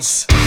Sounds.